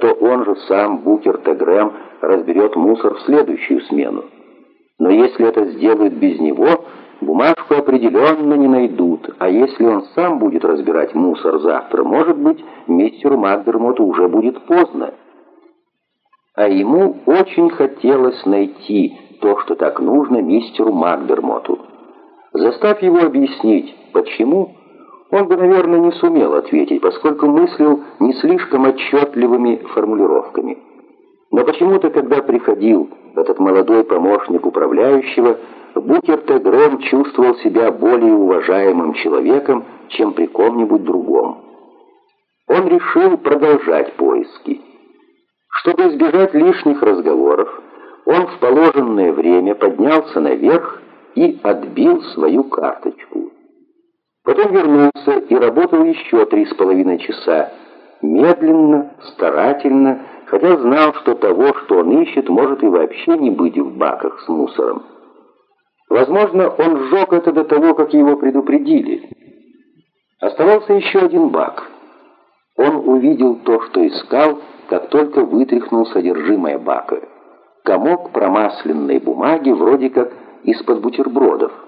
то он же сам, Букер Т. Грэм, разберет мусор в следующую смену. Но если это сделают без него, бумажку определенно не найдут, а если он сам будет разбирать мусор завтра, может быть, мистеру Макдермоту уже будет поздно. А ему очень хотелось найти то, что так нужно мистеру Макдермоту. Заставь его объяснить, почему, он бы, наверное, не сумел ответить, поскольку мыслил не слишком отчетливыми формулировками. Но почему-то, когда приходил этот молодой помощник управляющего, Букер Т. Грэм чувствовал себя более уважаемым человеком, чем при ком-нибудь другом. Он решил продолжать поиски. Чтобы избежать лишних разговоров, он в положенное время поднялся наверх и отбил свою карточку. Потом вернулся и работал еще три с половиной часа, медленно, старательно, хотя знал, что того, что он ищет, может и вообще не быть в баках с мусором. Возможно, он сжег это до того, как его предупредили. Оставался еще один бак. Он увидел то, что искал, как только вытряхнул содержимое бака. Комок промасленной бумаги, вроде как из-под бутербродов.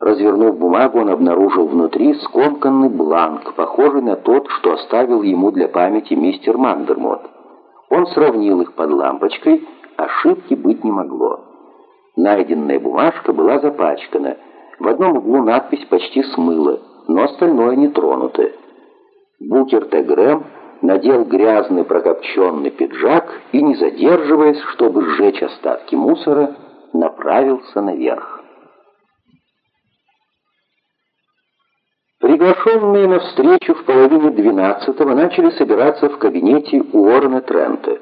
Развернув бумагу, он обнаружил внутри скомканный бланк, похожий на тот, что оставил ему для памяти мистер Мандермот. Он сравнил их под лампочкой, ошибки быть не могло. Найденная бумажка была запачкана. В одном углу надпись почти смыла, но остальное не тронуто. Букер Т. Надел грязный прокопченный пиджак и, не задерживаясь, чтобы сжечь остатки мусора, направился наверх. Приглашенные на встречу в половине двенадцатого начали собираться в кабинете Уоррена Трента.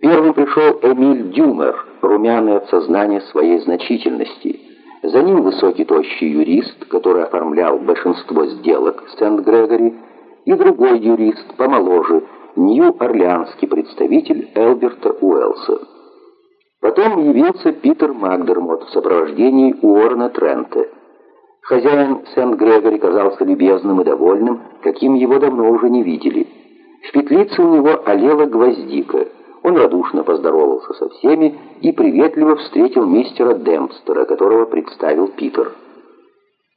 Первым пришел Эмиль Дюмер, румяный от сознания своей значительности. За ним высокий тощий юрист, который оформлял большинство сделок Сент-Грегори, и другой юрист, помоложе, Нью-Орлеанский представитель Элберта Уэллса. Потом явился Питер Макдермот в сопровождении Уоррена Трента. Хозяин Сент-Грегори казался любезным и довольным, каким его давно уже не видели. В петлице у него олела гвоздика. Он радушно поздоровался со всеми и приветливо встретил мистера Демпстера, которого представил Питер.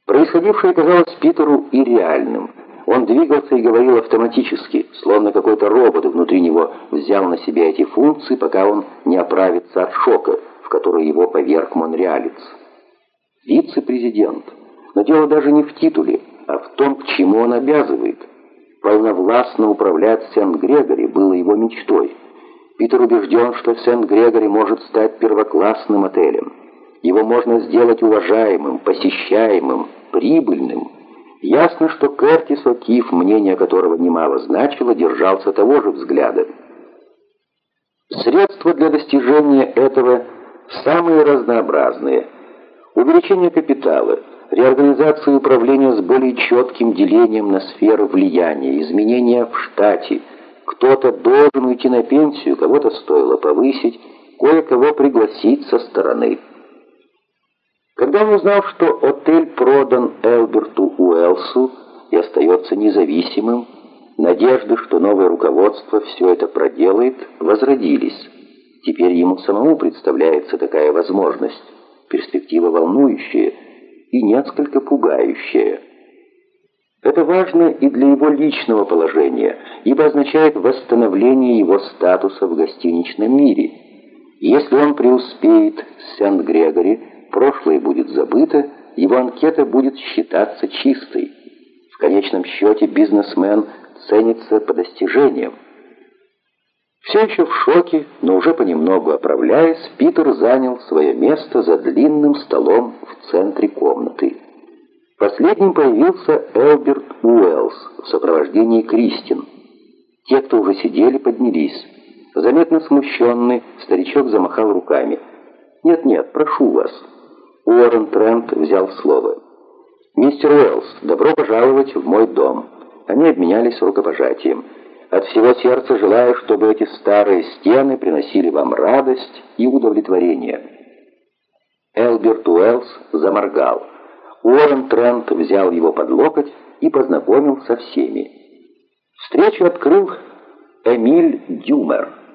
Происходившее казалось Питеру и реальным. Он двигался и говорил автоматически, словно какой-то робот внутри него взял на себя эти функции, пока он не оправится от шока, в который его поверг Монреалец. Вице-президент. Но дело даже не в титуле, а в том, к чему он обязывает. Полновластно управлять Сент-Грегори было его мечтой. Питер убежден, что Сент-Грегори может стать первоклассным отелем. Его можно сделать уважаемым, посещаемым, прибыльным. Ясно, что Кертис О'Кифф, мнение которого немало значило, держался того же взгляда. Средства для достижения этого самые разнообразные. Увеличение капитала – реорганизацию управления с более четким делением на сферы влияния, изменения в штате. Кто-то должен уйти на пенсию, кого-то стоило повысить, кое-кого пригласить со стороны. Когда он узнал, что отель продан Элберту Уэлсу и остается независимым, надежды, что новое руководство все это проделает, возродились. Теперь ему самому представляется такая возможность. Перспектива волнующая – и несколько пугающее. Это важно и для его личного положения, ибо означает восстановление его статуса в гостиничном мире. Если он преуспеет с Сент-Грегори, прошлое будет забыто, его анкета будет считаться чистой. В конечном счете бизнесмен ценится по достижениям. Все еще в шоке, но уже понемногу оправляясь, Питер занял свое место за длинным столом в центре комнаты. Последним появился Элберт Уэллс в сопровождении Кристин. Те, кто уже сидели, поднялись. Заметно смущенный, старичок замахал руками. «Нет-нет, прошу вас». Уоррен Трент взял слово. «Мистер Уэллс, добро пожаловать в мой дом». Они обменялись рукопожатием. От всего сердца желаю, чтобы эти старые стены приносили вам радость и удовлетворение». Элберт Уэллс заморгал. Уоррен Трент взял его под локоть и познакомил со всеми. Встречу открыл Эмиль Дюмер.